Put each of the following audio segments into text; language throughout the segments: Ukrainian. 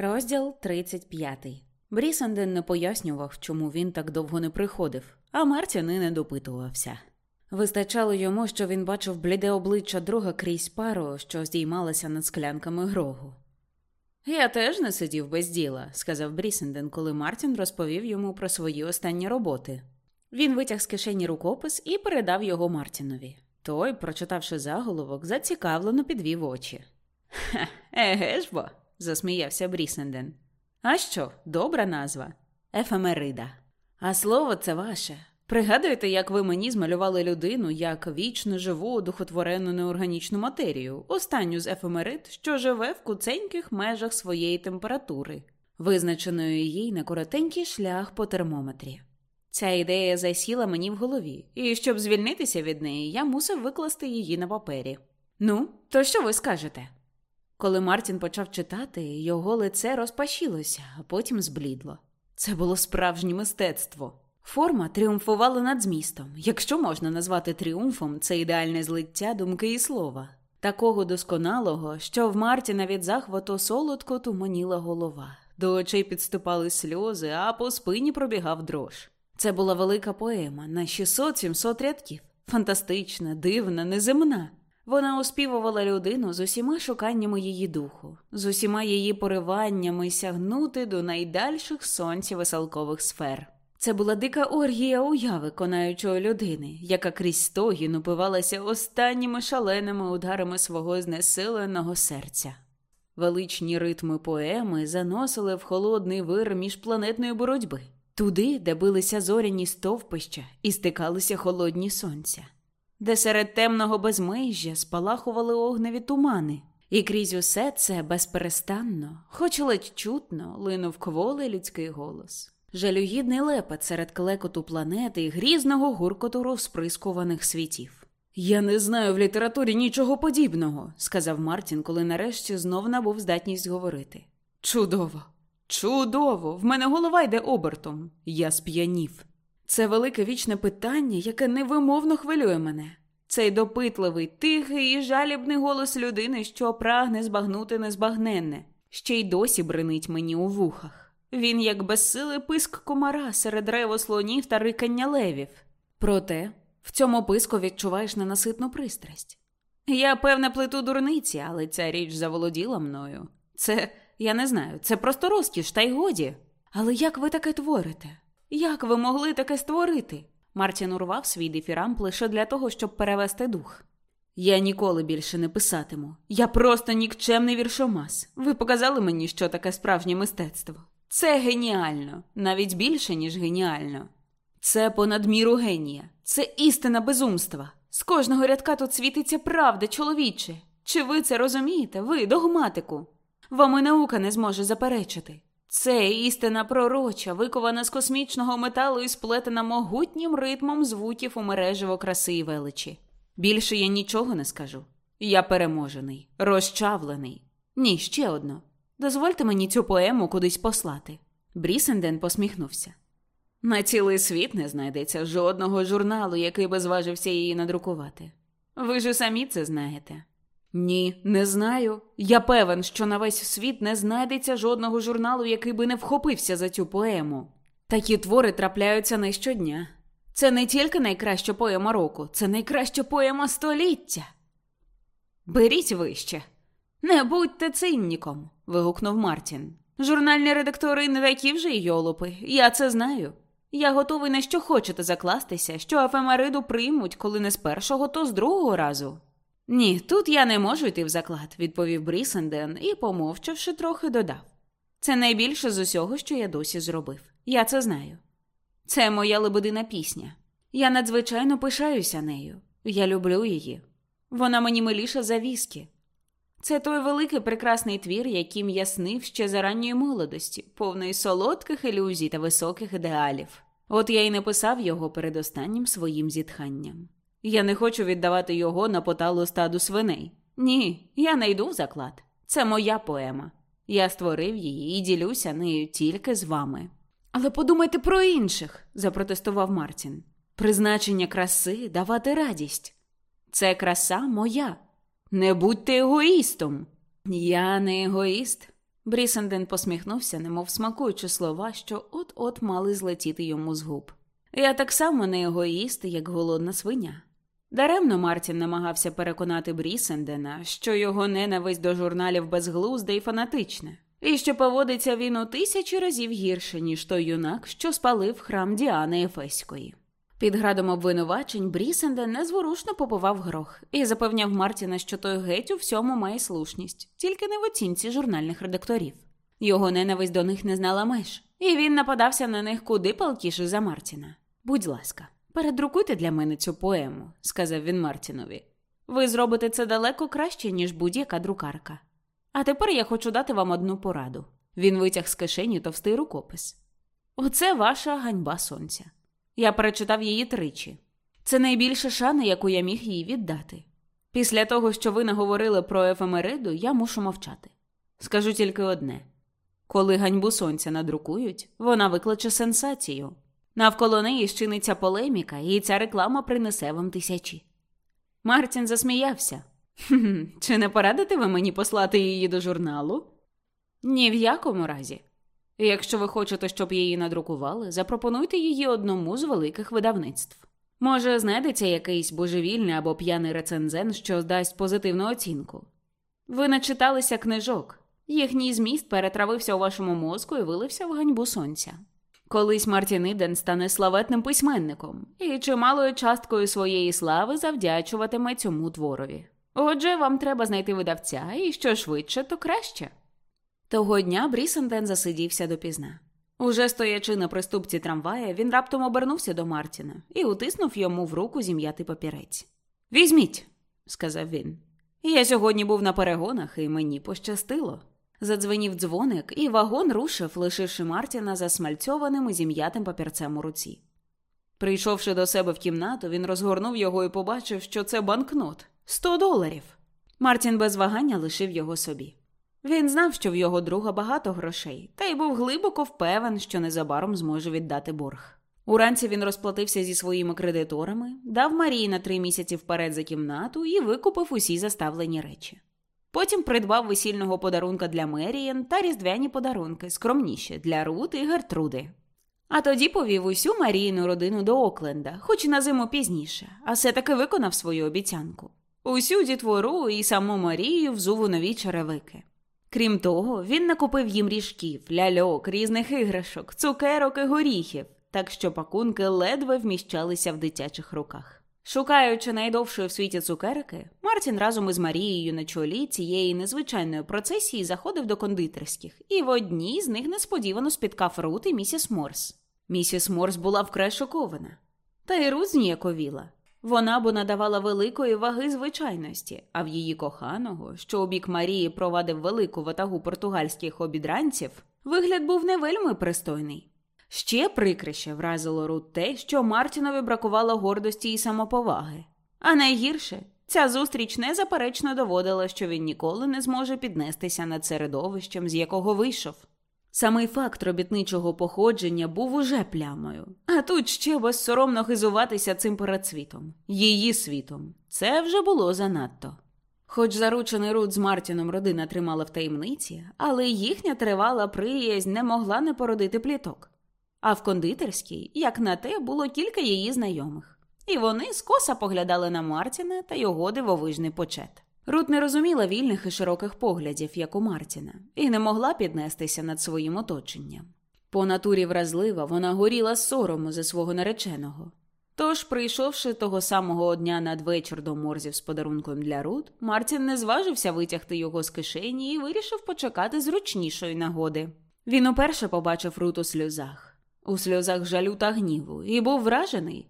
Розділ 35. Брісанден не пояснював, чому він так довго не приходив, а Мартін і не допитувався. Вистачало йому, що він бачив бліде обличчя друга крізь пару, що здіймалася над склянками грогу. Я теж не сидів без діла, сказав Брісенден, коли Мартін розповів йому про свої останні роботи. Він витяг з кишені рукопис і передав його Мартінові. Той, прочитавши заголовок, зацікавлено підвів очі. «Хе, еге ж бо, засміявся Брісенден. А що, добра назва? Ефемерида. А слово це ваше. Пригадуєте, як ви мені змалювали людину як вічно живу, одухотворену неорганічну матерію, останню з ефемерид, що живе в куценьких межах своєї температури, визначеної їй на коротенький шлях по термометрі. Ця ідея засіла мені в голові, і щоб звільнитися від неї, я мусив викласти її на папері. Ну, то що ви скажете? Коли Мартін почав читати, його лице розпашілося, а потім зблідло. Це було справжнє мистецтво. Форма тріумфувала над змістом, якщо можна назвати тріумфом це ідеальне злиття думки і слова, такого досконалого, що в Мартіна від захвату солодко туманіла голова, до очей підступали сльози, а по спині пробігав дрож. Це була велика поема на 600-700 рядків, фантастична, дивна, неземна. Вона оспівувала людину з усіма шуканнями її духу, з усіма її пориваннями сягнути до найдальших сонця веселкових сфер. Це була дика оргія уяви конаючої людини, яка крізь стогін упивалася останніми шаленими ударами свого знесиленого серця. Величні ритми поеми заносили в холодний вир міжпланетної боротьби, туди, де билися зоряні стовпища і стикалися холодні сонця де серед темного безмежжя спалахували огневі тумани, і крізь усе це безперестанно, хоч ледь чутно, линув кволий людський голос. Жалюгідний лепет серед клекоту планети і грізного гуркоту розприскуваних світів. Я не знаю в літературі нічого подібного, сказав Мартін, коли нарешті знов набув здатність говорити. Чудово, чудово! В мене голова йде обертом. Я сп'янів. Це велике вічне питання, яке невимовно хвилює мене. Цей допитливий, тихий і жалібний голос людини, що прагне збагнути незбагненне, ще й досі бренить мені у вухах. Він, як безсилий писк комара серед рево слонів та рикання левів. Проте в цьому писку відчуваєш ненаситну пристрасть. Я, певне, плету дурниці, але ця річ заволоділа мною. Це, я не знаю, це просто розкіш, та й годі. Але як ви таке творите? Як ви могли таке створити? Мартін урвав свій дифірамп лише для того, щоб перевести дух. Я ніколи більше не писатиму. Я просто нікчемний віршомас. Ви показали мені, що таке справжнє мистецтво. Це геніально, навіть більше, ніж геніально. Це понад міру генія, це істина безумства. З кожного рядка тут світиться правда, чоловіче. Чи ви це розумієте? Ви, догматику? Вам і наука не зможе заперечити. Це істина пророча, викована з космічного металу і сплетена могутнім ритмом звуків у мережево краси і величі. Більше я нічого не скажу. Я переможений, розчавлений. Ні, ще одно. Дозвольте мені цю поему кудись послати. Брісенден посміхнувся. На цілий світ не знайдеться жодного журналу, який би зважився її надрукувати. Ви ж самі це знаєте. Ні, не знаю. Я певен, що на весь світ не знайдеться жодного журналу, який би не вхопився за цю поему. Такі твори трапляються не щодня. Це не тільки найкраща поема року, це найкраща поема століття. Беріть вище. Не будьте цинніком, вигукнув Мартін. Журнальні редактори не такі вже й йолопи, я це знаю. Я готовий на що хочете закластися, що ефемериду приймуть, коли не з першого, то з другого разу. Ні, тут я не можу йти в заклад, відповів Брісенден і, помовчавши, трохи додав. Це найбільше з усього, що я досі зробив. Я це знаю. Це моя лебедина пісня. Я надзвичайно пишаюся нею. Я люблю її. Вона мені миліша за віскі. Це той великий прекрасний твір, яким я снив ще за ранньої молодості, повний солодких ілюзій та високих ідеалів. От я й написав його перед останнім своїм зітханням. Я не хочу віддавати його на поталу стаду свиней. Ні, я не йду в заклад. Це моя поема. Я створив її і ділюся нею тільки з вами. Але подумайте про інших, запротестував Мартін. Призначення краси давати радість. Це краса моя. Не будьте егоїстом. Я не егоїст. Брісенден посміхнувся, немов смакуючи слова, що от-от мали злетіти йому з губ. Я так само не егоїст, як голодна свиня. Даремно Мартін намагався переконати Брісендена, що його ненависть до журналів безглузде і фанатичне, і що поводиться він у тисячі разів гірше, ніж той юнак, що спалив храм Діани Ефеської. Під градом обвинувачень Брісенден незворушно попивав грох і запевняв Мартіна, що той геть у всьому має слушність, тільки не в оцінці журнальних редакторів. Його ненависть до них не знала меж, і він нападався на них куди палкіше за Мартіна. Будь ласка, передрукуйте для мене цю поему, сказав він Мартінові. Ви зробите це далеко краще, ніж будь-яка друкарка. А тепер я хочу дати вам одну пораду. Він витяг з кишені товстий рукопис. Оце ваша ганьба сонця. Я перечитав її тричі. Це найбільша шана, яку я міг їй віддати. Після того, що ви наговорили про ефемериду, я мушу мовчати. Скажу тільки одне: коли ганьбу сонця надрукують, вона викличе сенсацію. Навколо неї щиниться полеміка, і ця реклама принесе вам тисячі. Мартін засміявся. «Хм, Чи не порадите ви мені послати її до журналу? Ні в якому разі. Якщо ви хочете, щоб її надрукували, запропонуйте її одному з великих видавництв. Може, знайдеться якийсь божевільний або п'яний рецензент, що здасть позитивну оцінку. Ви начиталися книжок, їхній зміст перетравився у вашому мозку і вилився в ганьбу сонця. Колись Мартін Іден стане славетним письменником і чималою часткою своєї слави завдячуватиме цьому творові. Отже, вам треба знайти видавця, і що швидше, то краще. Того дня Брісенден засидівся допізна. Уже стоячи на приступці трамвая, він раптом обернувся до Мартіна і утиснув йому в руку зім'ятий папірець. Візьміть, сказав він. Я сьогодні був на перегонах, і мені пощастило. Задзвенів дзвоник, і вагон рушив, лишивши Мартіна засмальцьованим і зім'ятим папірцем у руці. Прийшовши до себе в кімнату, він розгорнув його і побачив, що це банкнот сто доларів. Мартін без вагання лишив його собі. Він знав, що в його друга багато грошей, та й був глибоко впевнений, що незабаром зможе віддати борг. Уранці він розплатився зі своїми кредиторами, дав Марії на три місяці вперед за кімнату і викупив усі заставлені речі. Потім придбав весільного подарунка для Мерієн та різдвяні подарунки, скромніші для Рут і Гертруди. А тоді повів усю Марійну родину до Окленда, хоч на зиму пізніше, а все таки виконав свою обіцянку. Усю дітвору і саму Марію взув у нові черевики. Крім того, він накупив їм ріжків, ляльок, різних іграшок, цукерок і горіхів, так що пакунки ледве вміщалися в дитячих руках. Шукаючи найдовшої в світі цукерки, Мартін разом із Марією на чолі цієї незвичайної процесії заходив до кондитерських, і в одній з них несподівано спіткав Рут і місіс Морс. Місіс Морс була вкрай шокована. Та й Рут зніяковіла. Вона бо надавала великої ваги звичайності, а в її коханого, що у бік Марії провадив велику ватагу португальських обідранців, вигляд був не вельми пристойний. Ще прикрище вразило Рут те, що Мартінові бракувало гордості і самоповаги. А найгірше, ця зустріч незаперечно доводила, що він ніколи не зможе піднестися над середовищем, з якого вийшов. Самий факт робітничого походження був уже плямою, а тут ще безсоромно хизуватися цим перед її світом. Це вже було занадто. Хоч заручений Рут з Мартіном родина тримала в таємниці, але їхня тривала приязнь не могла не породити пліток. А в кондитерській, як на те, було кілька її знайомих, і вони скоса поглядали на Мартіна та його дивовижний почет. Рут не розуміла вільних і широких поглядів, як у Мартіна, і не могла піднестися над своїм оточенням. По натурі вразлива вона горіла сорому за свого нареченого. Тож, прийшовши того самого дня надвечір до морзів з подарунком для Рут, Мартін не зважився витягти його з кишені і вирішив почекати зручнішої нагоди. Він уперше побачив Рут у сльозах, у сльозах жалю та гніву, і був вражений.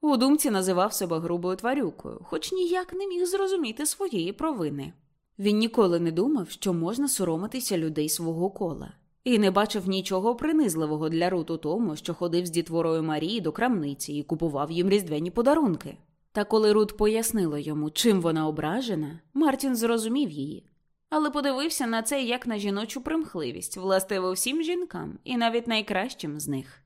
У думці називав себе грубою тварюкою, хоч ніяк не міг зрозуміти своєї провини. Він ніколи не думав, що можна соромитися людей свого кола, і не бачив нічого принизливого для Рут у тому, що ходив з дітворою Марії до крамниці і купував їм різдвяні подарунки. Та коли Рут пояснила йому, чим вона ображена, Мартін зрозумів її, але подивився на це як на жіночу примхливість, властиво всім жінкам і навіть найкращим з них.